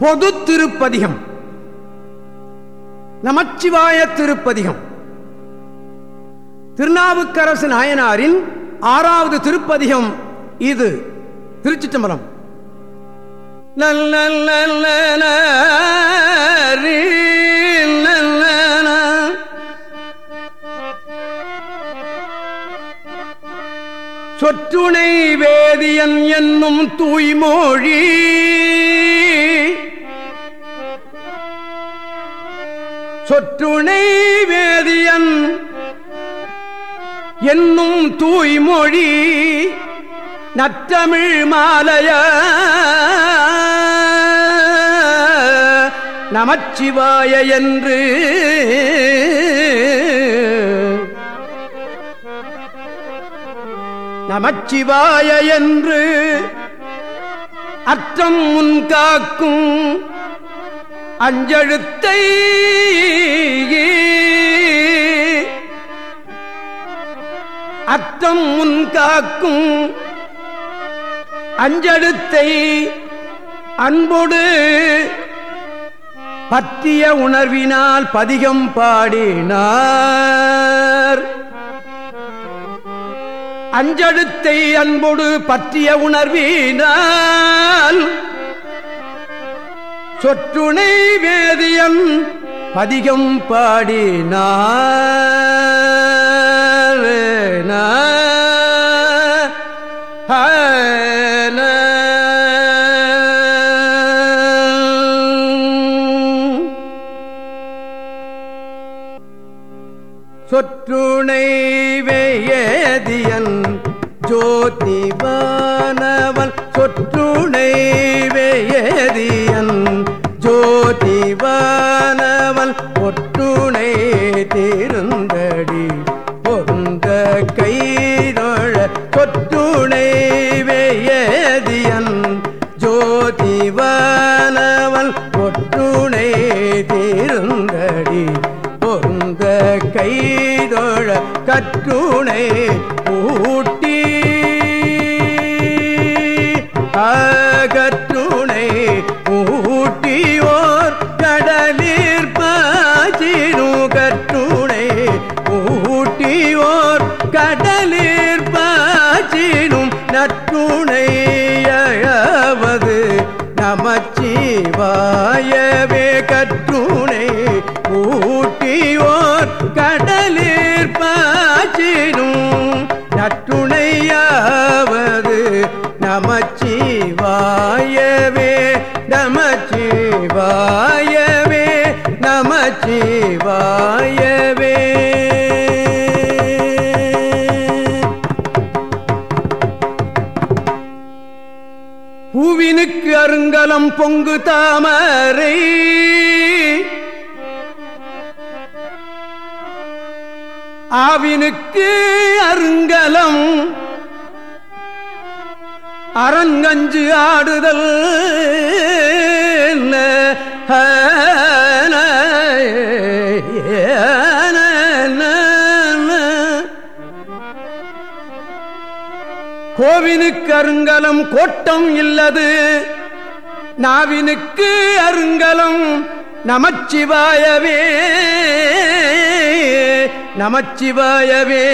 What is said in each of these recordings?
பொது திருப்பதிகம். நமச்சிவாய திருப்பதிகம். திருநாவுக்கரசு நாயனாரின் ஆறாவது திருப்பதிகம் இது. திருச்சிற்றம்பலம். நல்ல சொற்றுணை வேதியன் என்னும் தூய்மொழி. சொற்றுணை வேதியன் என்னும் தூய்மொழி நற்றமிழ் மாலைய நமச்சிவாய என்று. நமச்சிவாய என்று அற்றம் முன்காக்கும் அஞ்செழுத்தை அறம் முன் காக்கும் அஞ்சடுத்தை அன்போடு பற்றிய உணர்வினால் பதிகம் பாடினார். அஞ்சடுத்தை அன்போடு பற்றிய உணர்வினால் சொற்றுணை வேதியம் பதிகம் பாடினார். சொற்றுணை வேயதியன் ஜோதி ஜோதிபானவன் சொற்றுணை வேதியன் ஜோதிவானவன் ஒற்றுணை திருந்தடி பொருந்த பூவினுக்கு அருங்கலம் பொங்கு தாமரை. ஆவினுக்கு அருங்கலம் அரங்கஞ்சு ஆடுதல். நாவினுக்கு அருங்கலம் கோட்டம் இல்லது. நாவினுக்கு அருங்கலம் நமச்சிவாயவே. நமச்சிவாயவே.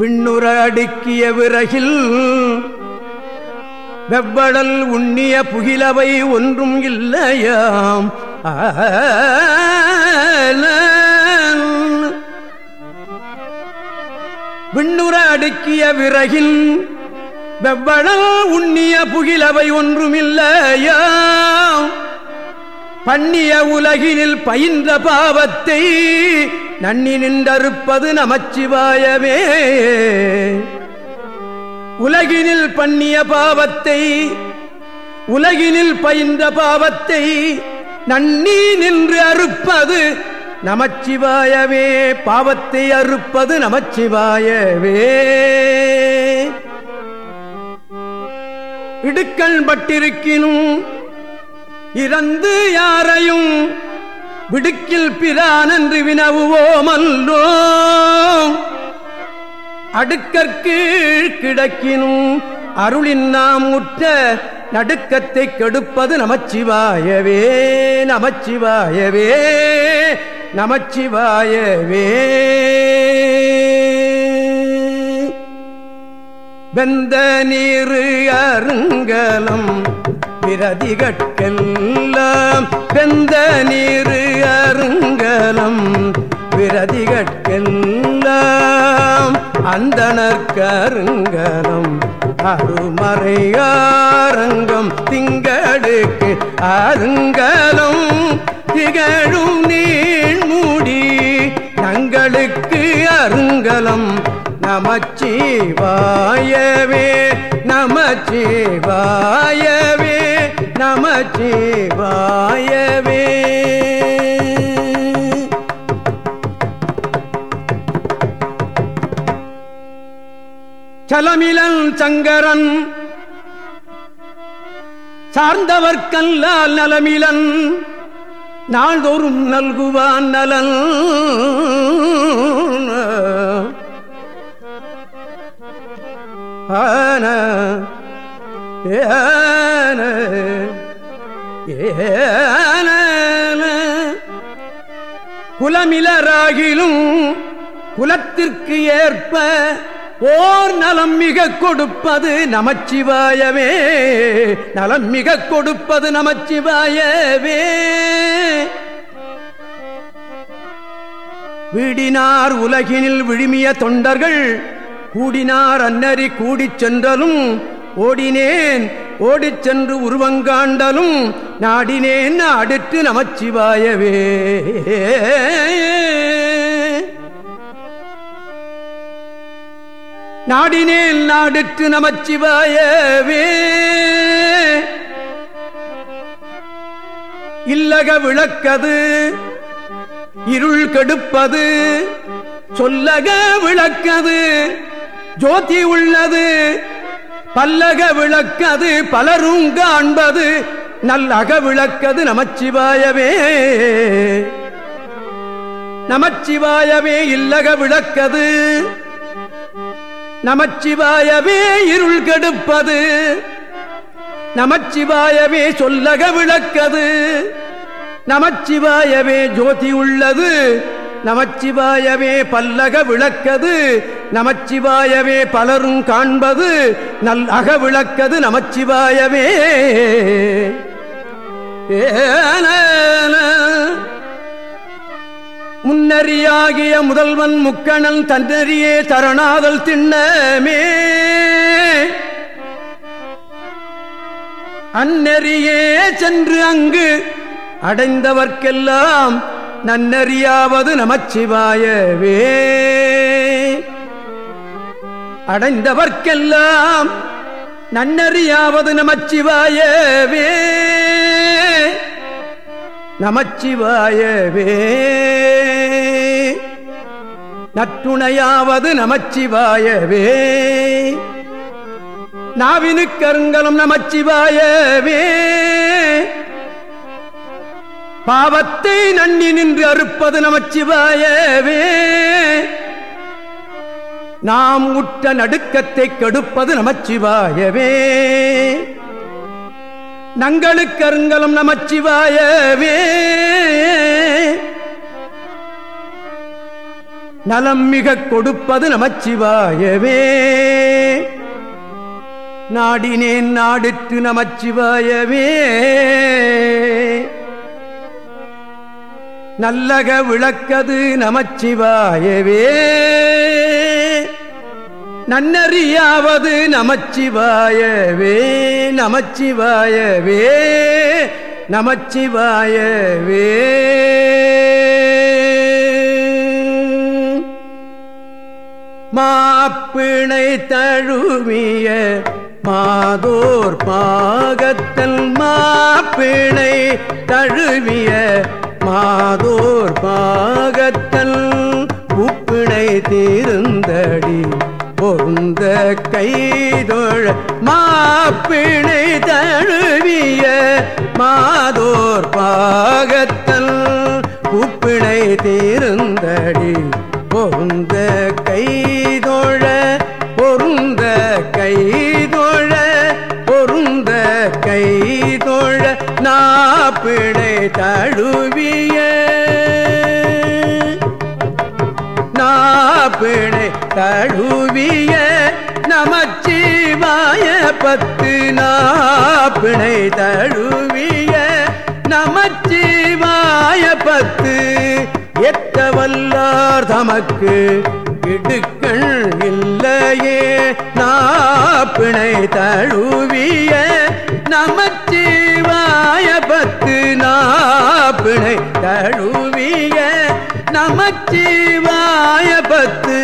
விண்ணுற அடுக்கிய விறகில் வெவ்வடல் உண்ணிய புகிலவை ஒன்றும் இல்லையாம். விண்ணுற அடுக்கிய விறகில் வெவ்வளவு உண்ணிய புகிலவை ஒன்றுமில்லையாம் பண்ணிய உலகினில் பயின்ற பாவத்தை நன்னி நின்றறுப்பது நமச்சிவாயவே உலகினில் பண்ணிய பாவத்தை உலகினில் பயின்ற பாவத்தை நன்னி நின்று அறுப்பது நமச்சிவாயவே பாவத்தை அறுப்பது நமச்சிவாயவே. இடுக்கண் பட்டிருக்கினும் இறந்து யாரையும் விடுக்கில் பிரான் என்று வினவுவோமல்லோ அடுக்கற்கு கிடக்கினும் அருளின் நாம் உற்ற நடுக்கத்தை கெடுப்பது நமச்சிவாயவே நமச்சிவாயவே. நமச்சிவாயவே. வெந்த நீரு அருங்கலம் விரதிகட்கெல்லாம் வெந்த நீரு அருங்கலம் விரதிகட்கெல்லாம் அந்தனர்கருங்கலம் அருமறையாரங்கம் திங்கடுக்கு அருங்கலம். திகழும் நீள் மூடி தங்களுக்கு அருங்கலம் நமச்சிவாயவே நமச்சிவாயவே நமச்சிவாயவே. சலமிலன் சங்கரன் சார்ந்தவர்க்கல்லால் நலமிலன் நாள்தோறும் நல்குவான் நலன். ஆன ஏன ஏன குலமிலராகிலும் குலத்திற்கு ஏற்ப ஓர் நலம் மிக கொடுப்பது நமச்சிவாயவே. நலம் மிக கொடுப்பது நமச்சிவாயவே. வீடினார் உலகினில் விழுமிய தொண்டர்கள். கூடினார் அன்னறி கூடிச் சென்றலும். ஓடினேன் ஓடிச் சென்று உருவங்காண்டலும். நாடினேன் அடுத்து நமச்சிவாயவே. நாடினேல் நாடுற்று நமச்சிவாயவே இல்லக விளக்கது இருள் கெடுப்பது சொல்லக விளக்கது ஜோதி உள்ளது பல்லக விளக்கது பலரும் காண்பது நல்லக விளக்கது நமச்சிவாயவே நமச்சிவாயவே இல்லக விளக்கது நமச்சிவாயவே இருள் கெடுப்பது. நமச்சிவாயவே சொல்லக விளக்கது. நமச்சிவாயவே ஜோதி உள்ளது. நமச்சிவாயவே பல்லக விளக்கது. நமச்சிவாயவே பலரும் காண்பது. நல் அக விளக்கது நமச்சிவாயவே. ஏன முன்னறியாகிய முதல்வன் முக்கணன் தன்னறியே தரணாதல் திண்ணமே. அந்நெறியே சென்று அங்கு அடைந்தவர்க்கெல்லாம் நன்னறியாவது நமச்சிவாயவே. அடைந்தவர்க்கெல்லாம் நன்னறியாவது நமச்சிவாயவே. நமச்சிவாயவே. நற்றுணையாவது நமச்சிவாயவே. நாவினு கருங்கலம் நமச்சிவாயவே. பாவத்தை நன்னி நின்று அறுப்பது நமச்சிவாயவே. நாம் உற்ற நடுக்கத்தை கெடுப்பது நமச்சிவாயவே. நங்களுக்கு அருங்கலம் நமச்சிவாயவே. நலம் மிக கொடுப்பது நமச்சிவாயவே. நாடினேன் நாடிற்று நமச்சிவாயவே. நல்லக விளக்கது நமச்சிவாயவே. நன்னறியாவது நமச்சிவாயவே. நமச்சிவாயவே. நமச்சிவாயவே. மாப்பிணை தழுவிய மாதோர் பாகத்தல் மாப்பிணை தழுவிய மாதோர் பாகத்தல் உப்பிணை தீர்ந்தடி பொருந்த கைதொழ மாப்பிணை தழுவிய மா நாப்பிணை தழுவிய நமச்சிவாய பத்து நாப்பிணை தழுவிய நமச்சிவாய பத்து. எத்த வல்லார் தமக்கு இடுக்கள் இல்லையே நாப்பிணை தழுவிய நமச்சிவாய பத்து நாப்பிணை தழுவிய நமச்சிவாய பத்து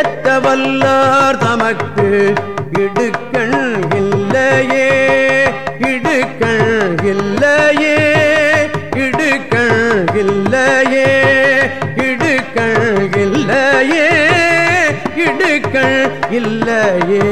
எத்த வல்லார் தமக்கு இடுக்கள் இல்லையே இடுக்கள் இல்லையே இடுக்கள் இல்லையே இடுக்கள் இல்லையே இடுக்கள் இல்லையே.